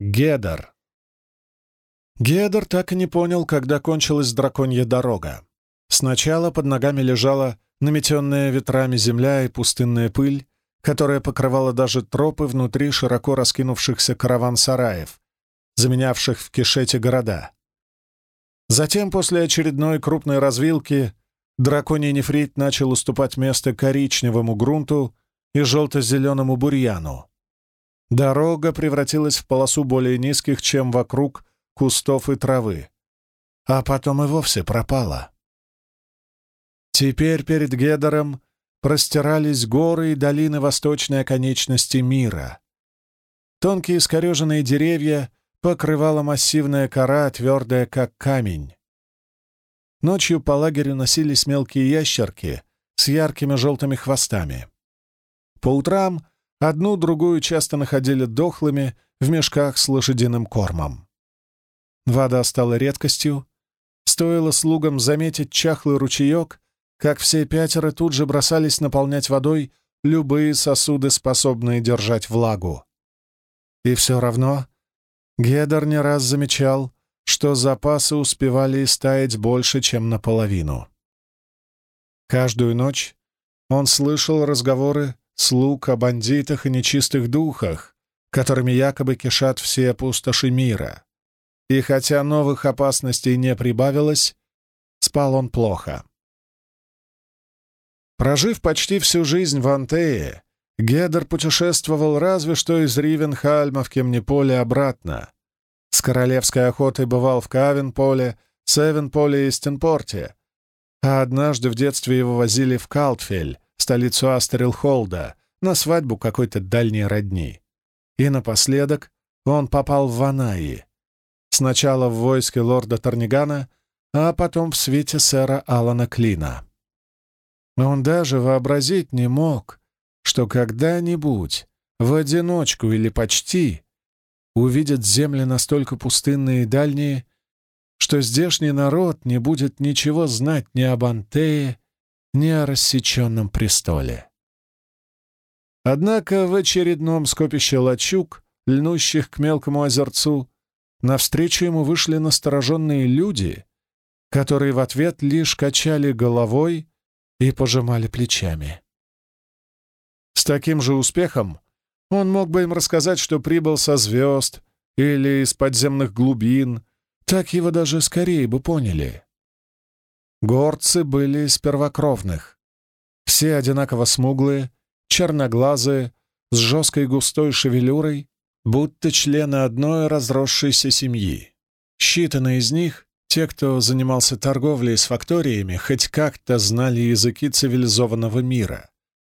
Гедер. Гедер так и не понял, когда кончилась драконья дорога. Сначала под ногами лежала наметенная ветрами земля и пустынная пыль, которая покрывала даже тропы внутри широко раскинувшихся караван-сараев, заменявших в Кишете города. Затем, после очередной крупной развилки, драконий нефрит начал уступать место коричневому грунту и желто-зеленому бурьяну. Дорога превратилась в полосу более низких, чем вокруг, кустов и травы. А потом и вовсе пропала. Теперь перед Гедером простирались горы и долины восточной оконечности мира. Тонкие искореженные деревья покрывала массивная кора, твердая как камень. Ночью по лагерю носились мелкие ящерки с яркими желтыми хвостами. По утрам одну-другую часто находили дохлыми в мешках с лошадиным кормом. Вода стала редкостью. Стоило слугам заметить чахлый ручеек, как все пятеро тут же бросались наполнять водой любые сосуды, способные держать влагу. И все равно Гедер не раз замечал, что запасы успевали истаять больше, чем наполовину. Каждую ночь он слышал разговоры слуг о бандитах и нечистых духах, которыми якобы кишат все пустоши мира. И хотя новых опасностей не прибавилось, спал он плохо. Прожив почти всю жизнь в Антее, Гедер путешествовал разве что из Ривенхальма в Кемниполе обратно. С королевской охотой бывал в Кавенполе, Севенполе и Стенпорте, а однажды в детстве его возили в Калтфель, столицу Астерилхолда, на свадьбу какой-то дальней родни. И напоследок он попал в Ванаи, Сначала в войске лорда Торнигана, а потом в свете сэра Алана Клина. Он даже вообразить не мог, что когда-нибудь, в одиночку или почти, увидит земли настолько пустынные и дальние, что здешний народ не будет ничего знать ни об Антее, ни о рассеченном престоле. Однако в очередном скопище лачуг, льнущих к мелкому озерцу, Навстречу ему вышли настороженные люди, которые в ответ лишь качали головой и пожимали плечами. С таким же успехом он мог бы им рассказать, что прибыл со звезд или из подземных глубин, так его даже скорее бы поняли. Горцы были из первокровных. Все одинаково смуглые, черноглазые, с жесткой густой шевелюрой будто члены одной разросшейся семьи. Считанные из них, те, кто занимался торговлей с факториями, хоть как-то знали языки цивилизованного мира.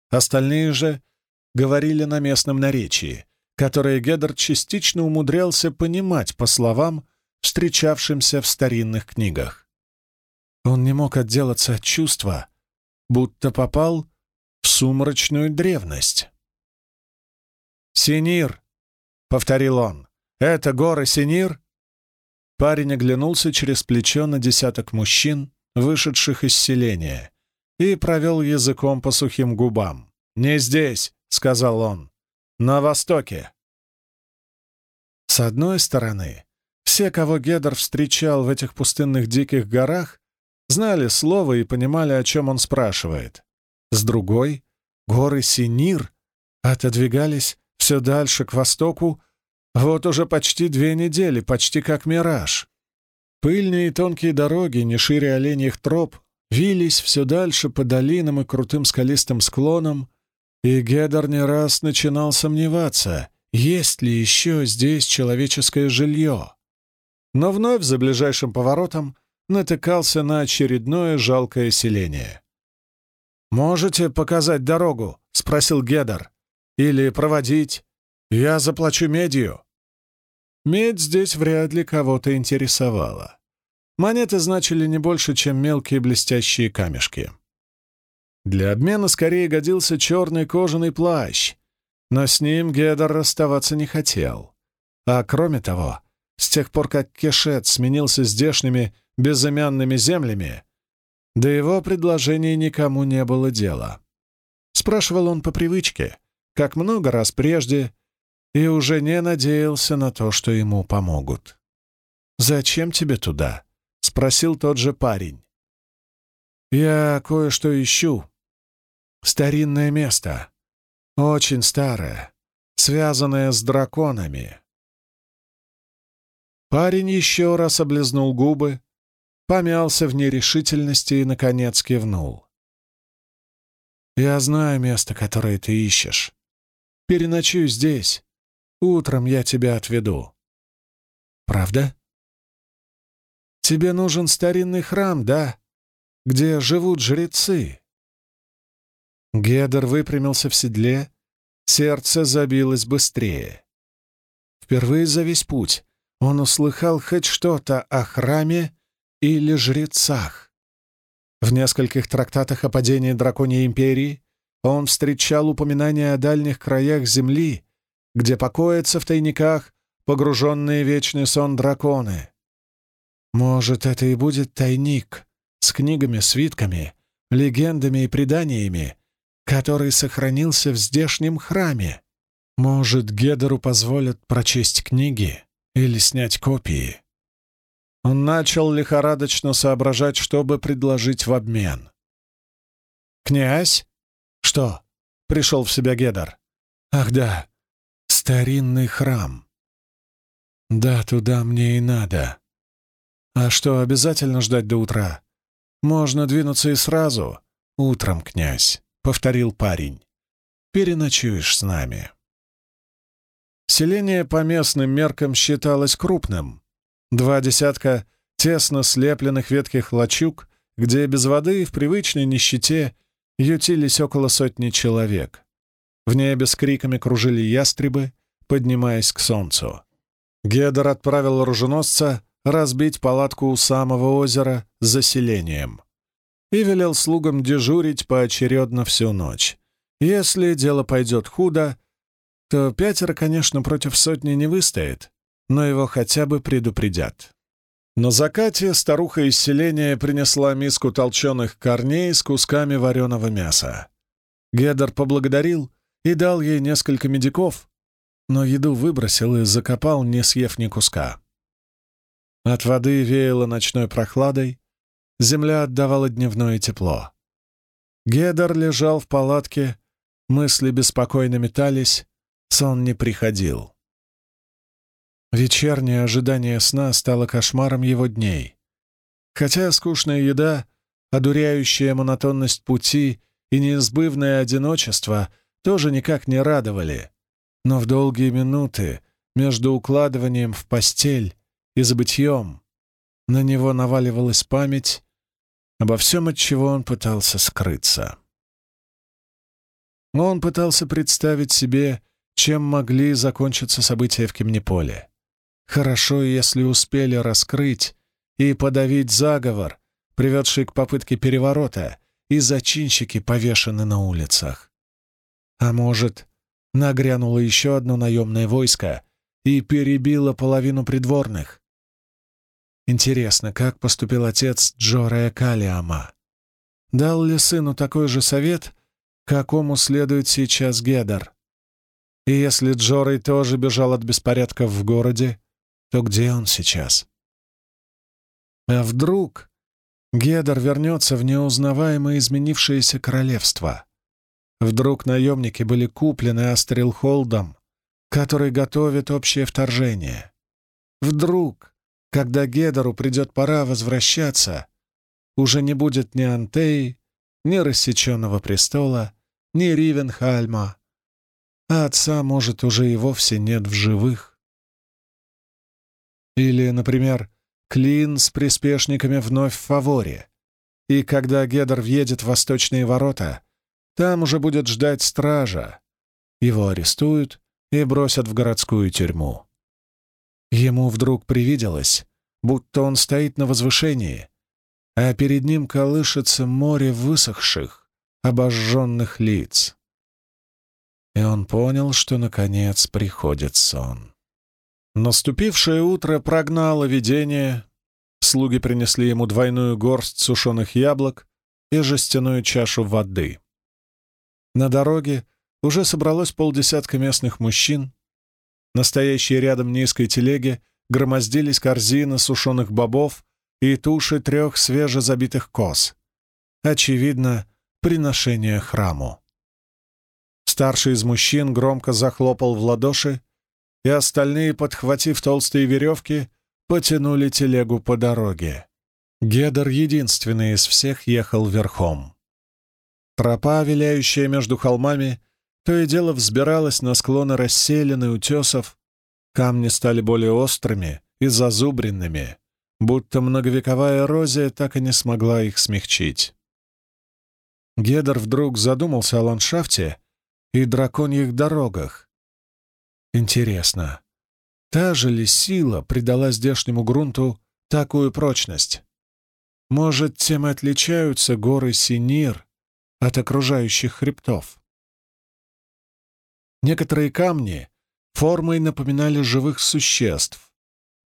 Остальные же говорили на местном наречии, которое Гедер частично умудрялся понимать по словам, встречавшимся в старинных книгах. Он не мог отделаться от чувства, будто попал в сумрачную древность. «Синир!» — повторил он. «Это горы Синир?» Парень оглянулся через плечо на десяток мужчин, вышедших из селения, и провел языком по сухим губам. «Не здесь», — сказал он, — «на востоке». С одной стороны, все, кого Гедер встречал в этих пустынных диких горах, знали слово и понимали, о чем он спрашивает. С другой, горы Синир отодвигались все дальше к востоку, вот уже почти две недели, почти как мираж. Пыльные и тонкие дороги, не шире оленьих троп, вились все дальше по долинам и крутым скалистым склонам, и Гедер не раз начинал сомневаться, есть ли еще здесь человеческое жилье. Но вновь за ближайшим поворотом натыкался на очередное жалкое селение. «Можете показать дорогу?» — спросил Гедер. Или проводить? Я заплачу медью». Медь здесь вряд ли кого-то интересовала. Монеты значили не больше, чем мелкие блестящие камешки. Для обмена скорее годился черный кожаный плащ, но с ним Гедер расставаться не хотел. А кроме того, с тех пор, как Кешет сменился здешними безымянными землями, до его предложения никому не было дела. Спрашивал он по привычке — как много раз прежде, и уже не надеялся на то, что ему помогут. «Зачем тебе туда?» — спросил тот же парень. «Я кое-что ищу. Старинное место. Очень старое, связанное с драконами». Парень еще раз облизнул губы, помялся в нерешительности и, наконец, кивнул. «Я знаю место, которое ты ищешь. Переночуй здесь. Утром я тебя отведу». «Правда?» «Тебе нужен старинный храм, да? Где живут жрецы?» Гедер выпрямился в седле, сердце забилось быстрее. Впервые за весь путь он услыхал хоть что-то о храме или жрецах. В нескольких трактатах о падении драконьей империи он встречал упоминания о дальних краях Земли, где покоятся в тайниках погруженные в вечный сон драконы. Может, это и будет тайник с книгами, свитками, легендами и преданиями, который сохранился в здешнем храме. Может, Гедеру позволят прочесть книги или снять копии. Он начал лихорадочно соображать, чтобы предложить в обмен. «Князь?» «Что?» — пришел в себя Гедер. «Ах да, старинный храм. Да, туда мне и надо. А что, обязательно ждать до утра? Можно двинуться и сразу. Утром, князь», — повторил парень. «Переночуешь с нами». Селение по местным меркам считалось крупным. Два десятка тесно слепленных ветких лачуг, где без воды в привычной нищете ютились около сотни человек. В небе с криками кружили ястребы, поднимаясь к солнцу. Гедер отправил оруженосца разбить палатку у самого озера с заселением и велел слугам дежурить поочередно всю ночь. Если дело пойдет худо, то пятеро, конечно, против сотни не выстоит, но его хотя бы предупредят. На закате старуха из селения принесла миску толченых корней с кусками вареного мяса. Гедер поблагодарил и дал ей несколько медиков, но еду выбросил и закопал, не съев ни куска. От воды веяло ночной прохладой, земля отдавала дневное тепло. Гедер лежал в палатке, мысли беспокойно метались, Сон не приходил. Вечернее ожидание сна стало кошмаром его дней. Хотя скучная еда, одуряющая монотонность пути и неизбывное одиночество тоже никак не радовали, но в долгие минуты между укладыванием в постель и забытьем на него наваливалась память обо всем, от чего он пытался скрыться. Он пытался представить себе чем могли закончиться события в Кемниполе. Хорошо, если успели раскрыть и подавить заговор, приведший к попытке переворота, и зачинщики повешены на улицах. А может, нагрянуло еще одно наемное войско и перебило половину придворных? Интересно, как поступил отец Джорея Калиама? Дал ли сыну такой же совет, какому следует сейчас Гедар? И если Джорой тоже бежал от беспорядков в городе, то где он сейчас? А вдруг Гедер вернется в неузнаваемое изменившееся королевство? Вдруг наемники были куплены Астрилхолдом, который готовит общее вторжение? Вдруг, когда Гедеру придет пора возвращаться, уже не будет ни Антеи, ни рассеченного престола, ни Ривенхальма, а отца, может, уже и вовсе нет в живых. Или, например, Клин с приспешниками вновь в фаворе, и когда Гедер въедет в восточные ворота, там уже будет ждать стража. Его арестуют и бросят в городскую тюрьму. Ему вдруг привиделось, будто он стоит на возвышении, а перед ним колышется море высохших, обожженных лиц и он понял, что, наконец, приходит сон. Наступившее утро прогнало видение. Слуги принесли ему двойную горсть сушеных яблок и жестяную чашу воды. На дороге уже собралось полдесятка местных мужчин, настоящие рядом низкой телеги, громоздились корзины сушеных бобов и туши трех свежезабитых коз. Очевидно, приношение храму. Старший из мужчин громко захлопал в ладоши, и остальные, подхватив толстые веревки, потянули телегу по дороге. Гедер единственный из всех ехал верхом. Тропа, виляющая между холмами, то и дело взбиралась на склоны расселены утесов, камни стали более острыми и зазубренными, будто многовековая эрозия так и не смогла их смягчить. Гедер вдруг задумался о ландшафте и драконьих дорогах. Интересно, та же ли сила придала здешнему грунту такую прочность? Может, тем и отличаются горы Синир от окружающих хребтов? Некоторые камни формой напоминали живых существ.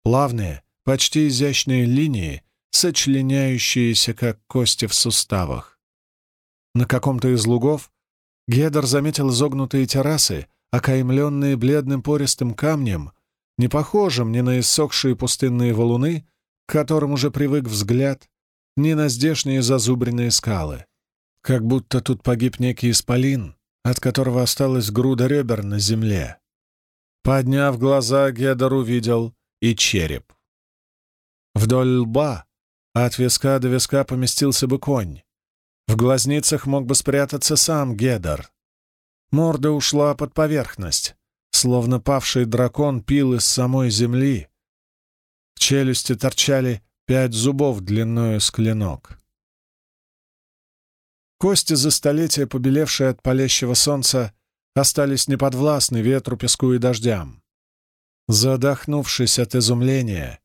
Плавные, почти изящные линии, сочленяющиеся, как кости в суставах. На каком-то из лугов Гедер заметил изогнутые террасы, окаймленные бледным пористым камнем, не похожим ни на иссохшие пустынные валуны, к которым уже привык взгляд, ни на здешние зазубренные скалы. Как будто тут погиб некий исполин, от которого осталась груда ребер на земле. Подняв глаза, Гедер увидел и череп. Вдоль лба от виска до виска поместился бы конь. В глазницах мог бы спрятаться сам Гедер. Морда ушла под поверхность, словно павший дракон пил из самой земли. В челюсти торчали пять зубов длиною с клинок. Кости за столетия, побелевшие от палящего солнца, остались неподвластны ветру, песку и дождям. Задохнувшись от изумления,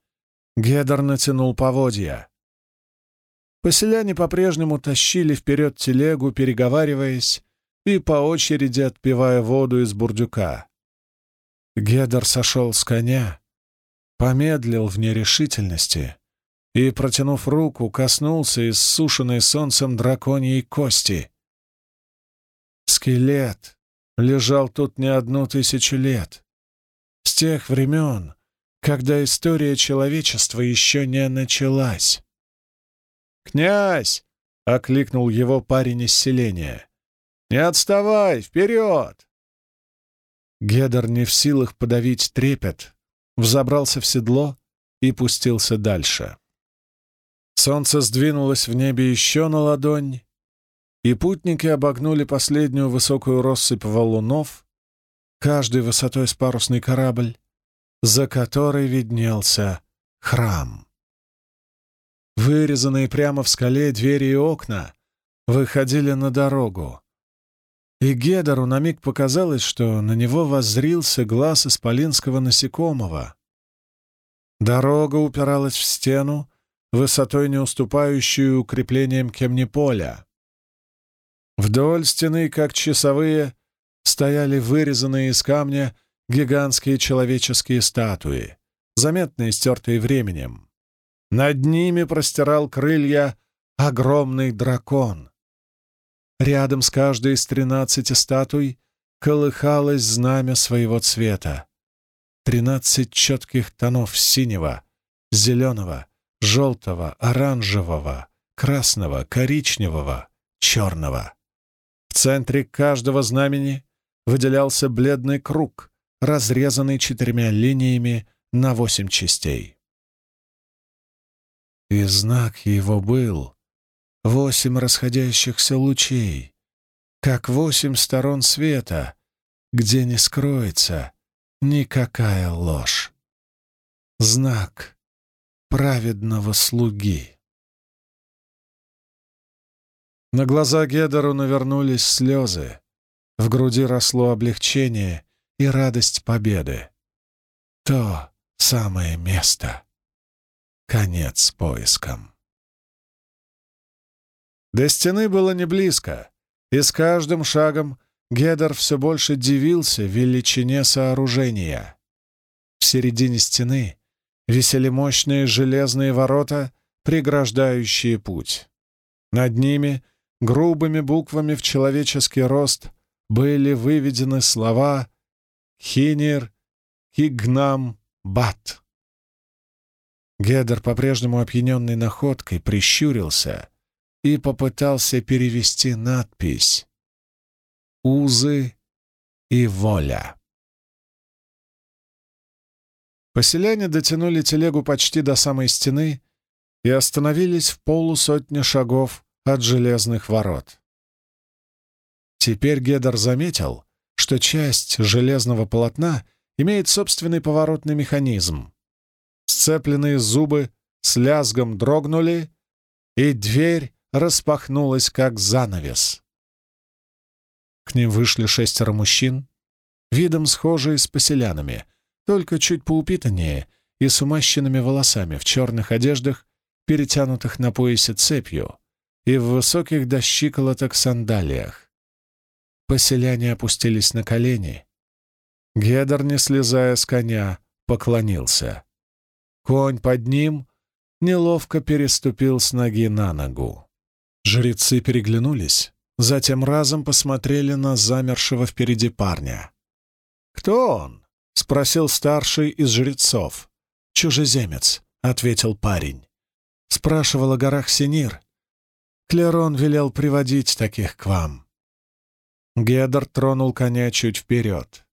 Гедер натянул поводья. Поселяне по-прежнему тащили вперед телегу, переговариваясь и по очереди отпивая воду из бурдюка. Гедер сошел с коня, помедлил в нерешительности и, протянув руку, коснулся иссушенной солнцем драконьей кости. Скелет лежал тут не одну тысячу лет. С тех времен, когда история человечества еще не началась. «Князь!» — окликнул его парень из селения. «Не отставай! Вперед!» Гедер не в силах подавить трепет, взобрался в седло и пустился дальше. Солнце сдвинулось в небе еще на ладонь, и путники обогнули последнюю высокую россыпь валунов, каждый высотой с парусный корабль, за которой виднелся храм. Вырезанные прямо в скале двери и окна выходили на дорогу. И Гедору на миг показалось, что на него воззрился глаз исполинского насекомого. Дорога упиралась в стену, высотой не уступающую укреплениям Кемниполя. Вдоль стены, как часовые, стояли вырезанные из камня гигантские человеческие статуи, заметно истертые временем. Над ними простирал крылья огромный дракон. Рядом с каждой из тринадцати статуй колыхалось знамя своего цвета. Тринадцать четких тонов синего, зеленого, желтого, оранжевого, красного, коричневого, черного. В центре каждого знамени выделялся бледный круг, разрезанный четырьмя линиями на восемь частей. И знак его был — восемь расходящихся лучей, как восемь сторон света, где не скроется никакая ложь. Знак праведного слуги. На глаза Гедору навернулись слезы, в груди росло облегчение и радость победы. То самое место. Конец поискам. До стены было не близко, и с каждым шагом Гедер все больше дивился величине сооружения. В середине стены висели мощные железные ворота, преграждающие путь. Над ними, грубыми буквами в человеческий рост, были выведены слова «Хинир», Хигнам-Бат. Гедер, по-прежнему опьяненный находкой, прищурился и попытался перевести надпись «Узы и воля». Поселяне дотянули телегу почти до самой стены и остановились в полусотни шагов от железных ворот. Теперь Гедер заметил, что часть железного полотна имеет собственный поворотный механизм. Сцепленные зубы с лязгом дрогнули, и дверь распахнулась, как занавес. К ним вышли шестеро мужчин, видом схожие с поселянами, только чуть поупитаннее и с умащенными волосами в черных одеждах, перетянутых на поясе цепью, и в высоких до щиколоток сандалиях. Поселяне опустились на колени. Гедер, не слезая с коня, поклонился. Конь под ним неловко переступил с ноги на ногу. Жрецы переглянулись, затем разом посмотрели на замершего впереди парня. «Кто он?» — спросил старший из жрецов. «Чужеземец», — ответил парень. Спрашивал о горах Синир. Клерон велел приводить таких к вам. Гедер тронул коня чуть вперед.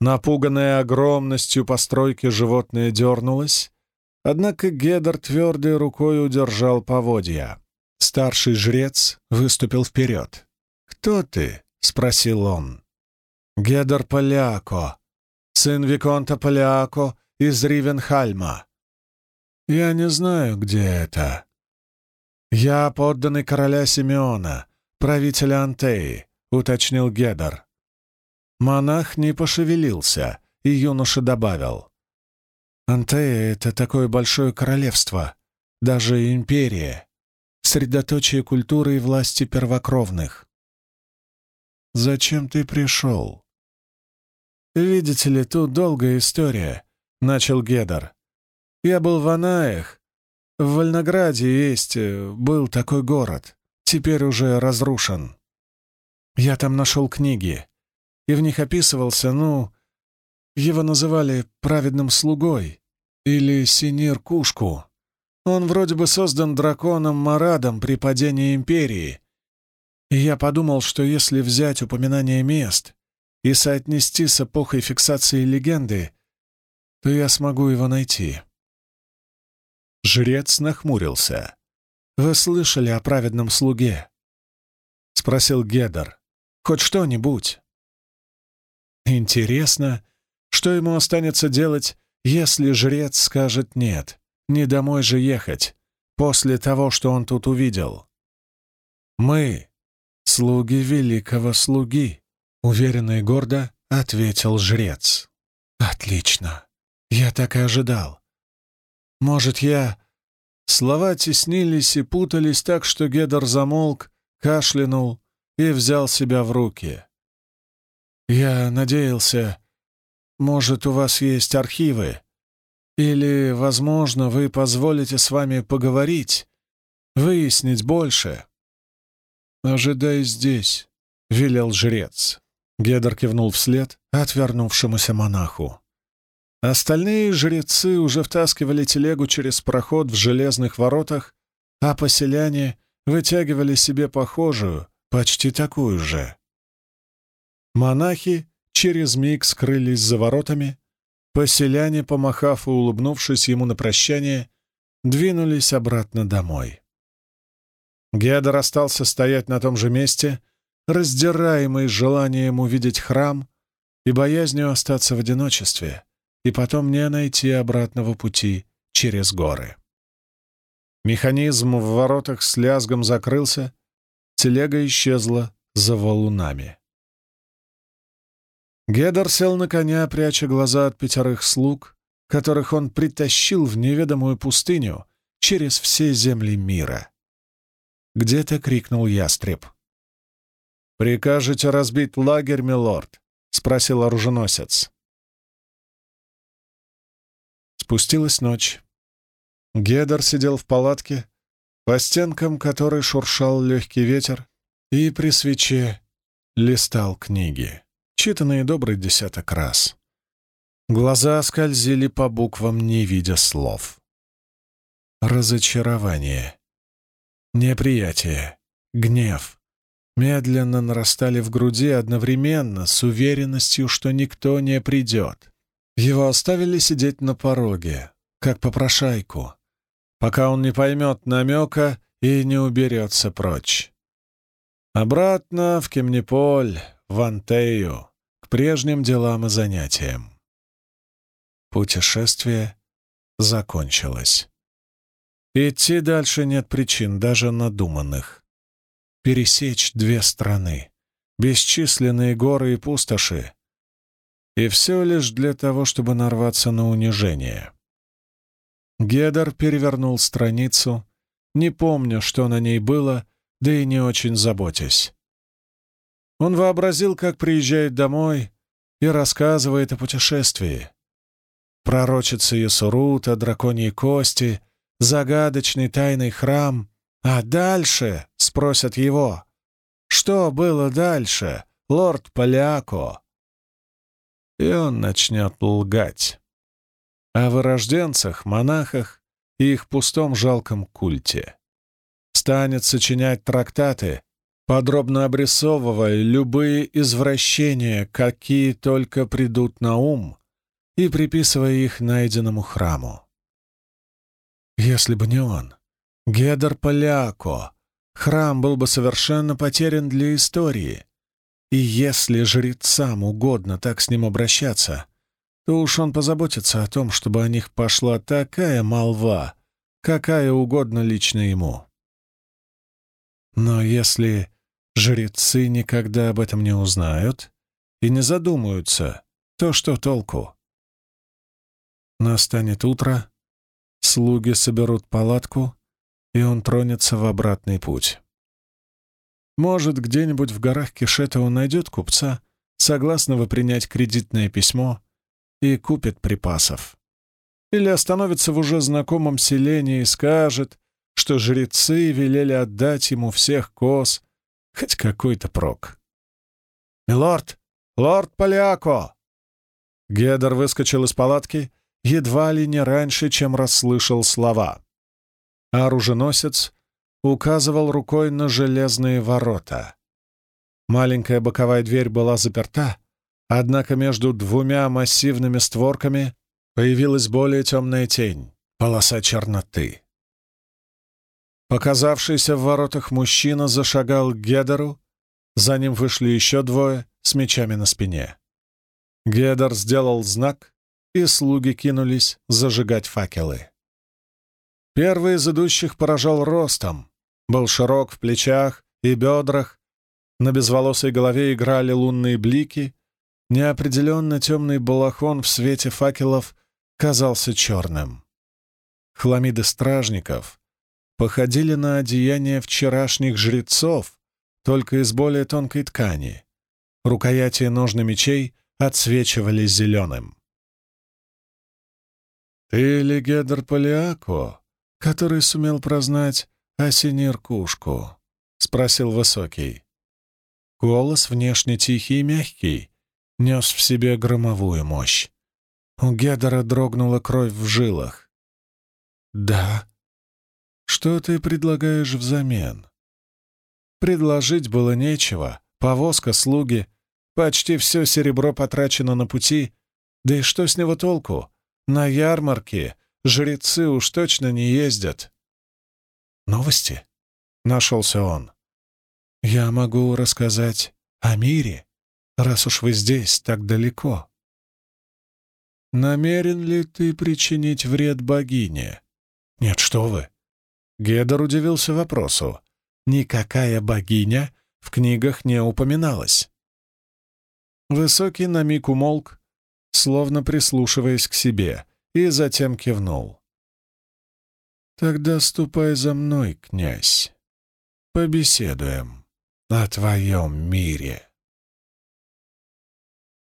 Напуганное огромностью постройки животное дернулось, однако Гедер твердой рукой удержал поводья. Старший жрец выступил вперед. «Кто ты?» — спросил он. «Гедер Поляко, сын Виконта Поляко из Ривенхальма». «Я не знаю, где это». «Я подданный короля Симеона, правителя Антеи», — уточнил Гедер. Монах не пошевелился, и юноша добавил. «Антея — это такое большое королевство, даже империя, средоточие культуры и власти первокровных». «Зачем ты пришел?» «Видите ли, тут долгая история», — начал Гедар. «Я был в Анаях. В Вольнограде есть, э, был такой город, теперь уже разрушен. Я там нашел книги и в них описывался, ну, его называли праведным слугой или синир-кушку. Он вроде бы создан драконом Марадом при падении Империи. И я подумал, что если взять упоминание мест и соотнести с эпохой фиксации легенды, то я смогу его найти. Жрец нахмурился. «Вы слышали о праведном слуге?» — спросил Гедер. «Хоть что-нибудь?» Интересно, что ему останется делать, если жрец скажет «нет», не домой же ехать, после того, что он тут увидел. «Мы — слуги великого слуги», — уверенно и гордо ответил жрец. «Отлично. Я так и ожидал. Может, я...» Слова теснились и путались так, что Гедор замолк, кашлянул и взял себя в руки. «Я надеялся, может, у вас есть архивы? Или, возможно, вы позволите с вами поговорить, выяснить больше?» «Ожидай здесь», — велел жрец. Гедор кивнул вслед отвернувшемуся монаху. Остальные жрецы уже втаскивали телегу через проход в железных воротах, а поселяне вытягивали себе похожую, почти такую же. Монахи через миг скрылись за воротами, поселяне, помахав и улыбнувшись ему на прощание, двинулись обратно домой. Гедор остался стоять на том же месте, раздираемый желанием увидеть храм и боязнью остаться в одиночестве, и потом не найти обратного пути через горы. Механизм в воротах с лязгом закрылся, телега исчезла за валунами. Гедор сел на коня, пряча глаза от пятерых слуг, которых он притащил в неведомую пустыню через все земли мира. Где-то крикнул ястреб. «Прикажете разбить лагерь, милорд?» — спросил оруженосец. Спустилась ночь. Гедор сидел в палатке, по стенкам которой шуршал легкий ветер, и при свече листал книги читанные добрый десяток раз. Глаза скользили по буквам, не видя слов. Разочарование, неприятие, гнев медленно нарастали в груди одновременно с уверенностью, что никто не придет. Его оставили сидеть на пороге, как попрошайку, пока он не поймет намека и не уберется прочь. Обратно в Кемниполь, в Антею, прежним делам и занятиям. Путешествие закончилось. Идти дальше нет причин, даже надуманных. Пересечь две страны, бесчисленные горы и пустоши. И все лишь для того, чтобы нарваться на унижение. Гедер перевернул страницу, не помня, что на ней было, да и не очень заботясь. Он вообразил, как приезжает домой и рассказывает о путешествии. Пророчица Ясурута, драконьи кости, загадочный тайный храм. А дальше, — спросят его, — что было дальше, лорд Поляко? И он начнет лгать. О вырожденцах, монахах и их пустом жалком культе. Станет сочинять трактаты, подробно обрисовывая любые извращения, какие только придут на ум, и приписывая их найденному храму. Если бы не он, Гедер Поляко, храм был бы совершенно потерян для истории. И если жрецам угодно так с ним обращаться, то уж он позаботится о том, чтобы о них пошла такая молва, какая угодно лично ему. Но если жрецы никогда об этом не узнают и не задумаются, то что толку? Настанет утро, слуги соберут палатку, и он тронется в обратный путь. Может, где-нибудь в горах Кишета он найдет купца, согласного принять кредитное письмо, и купит припасов. Или остановится в уже знакомом селении и скажет, что жрецы велели отдать ему всех коз, хоть какой-то прок. «Милорд! Лорд Поляко!» Гедер выскочил из палатки едва ли не раньше, чем расслышал слова. Оруженосец указывал рукой на железные ворота. Маленькая боковая дверь была заперта, однако между двумя массивными створками появилась более темная тень, полоса черноты. Показавшийся в воротах мужчина зашагал к Гедеру, за ним вышли еще двое с мечами на спине. Гедер сделал знак, и слуги кинулись зажигать факелы. Первый из идущих поражал ростом, был широк в плечах и бедрах, на безволосой голове играли лунные блики, неопределенно темный балахон в свете факелов казался черным. Хламиды стражников походили на одеяния вчерашних жрецов, только из более тонкой ткани. Рукояти ножны мечей отсвечивали зеленым. «Ты легедр Полиако, который сумел прознать Осинир-кушку?» — спросил Высокий. Голос, внешне тихий и мягкий, нес в себе громовую мощь. У Гедера дрогнула кровь в жилах. «Да. Что ты предлагаешь взамен?» Предложить было нечего. Повозка, слуги, почти все серебро потрачено на пути. Да и что с него толку? На ярмарке жрецы уж точно не ездят. Новости? Нашелся он. Я могу рассказать о мире, раз уж вы здесь так далеко. Намерен ли ты причинить вред богине? Нет, что вы. Гедор удивился вопросу. Никакая богиня в книгах не упоминалась. Высокий на миг умолк, словно прислушиваясь к себе, и затем кивнул. «Тогда ступай за мной, князь. Побеседуем о твоем мире».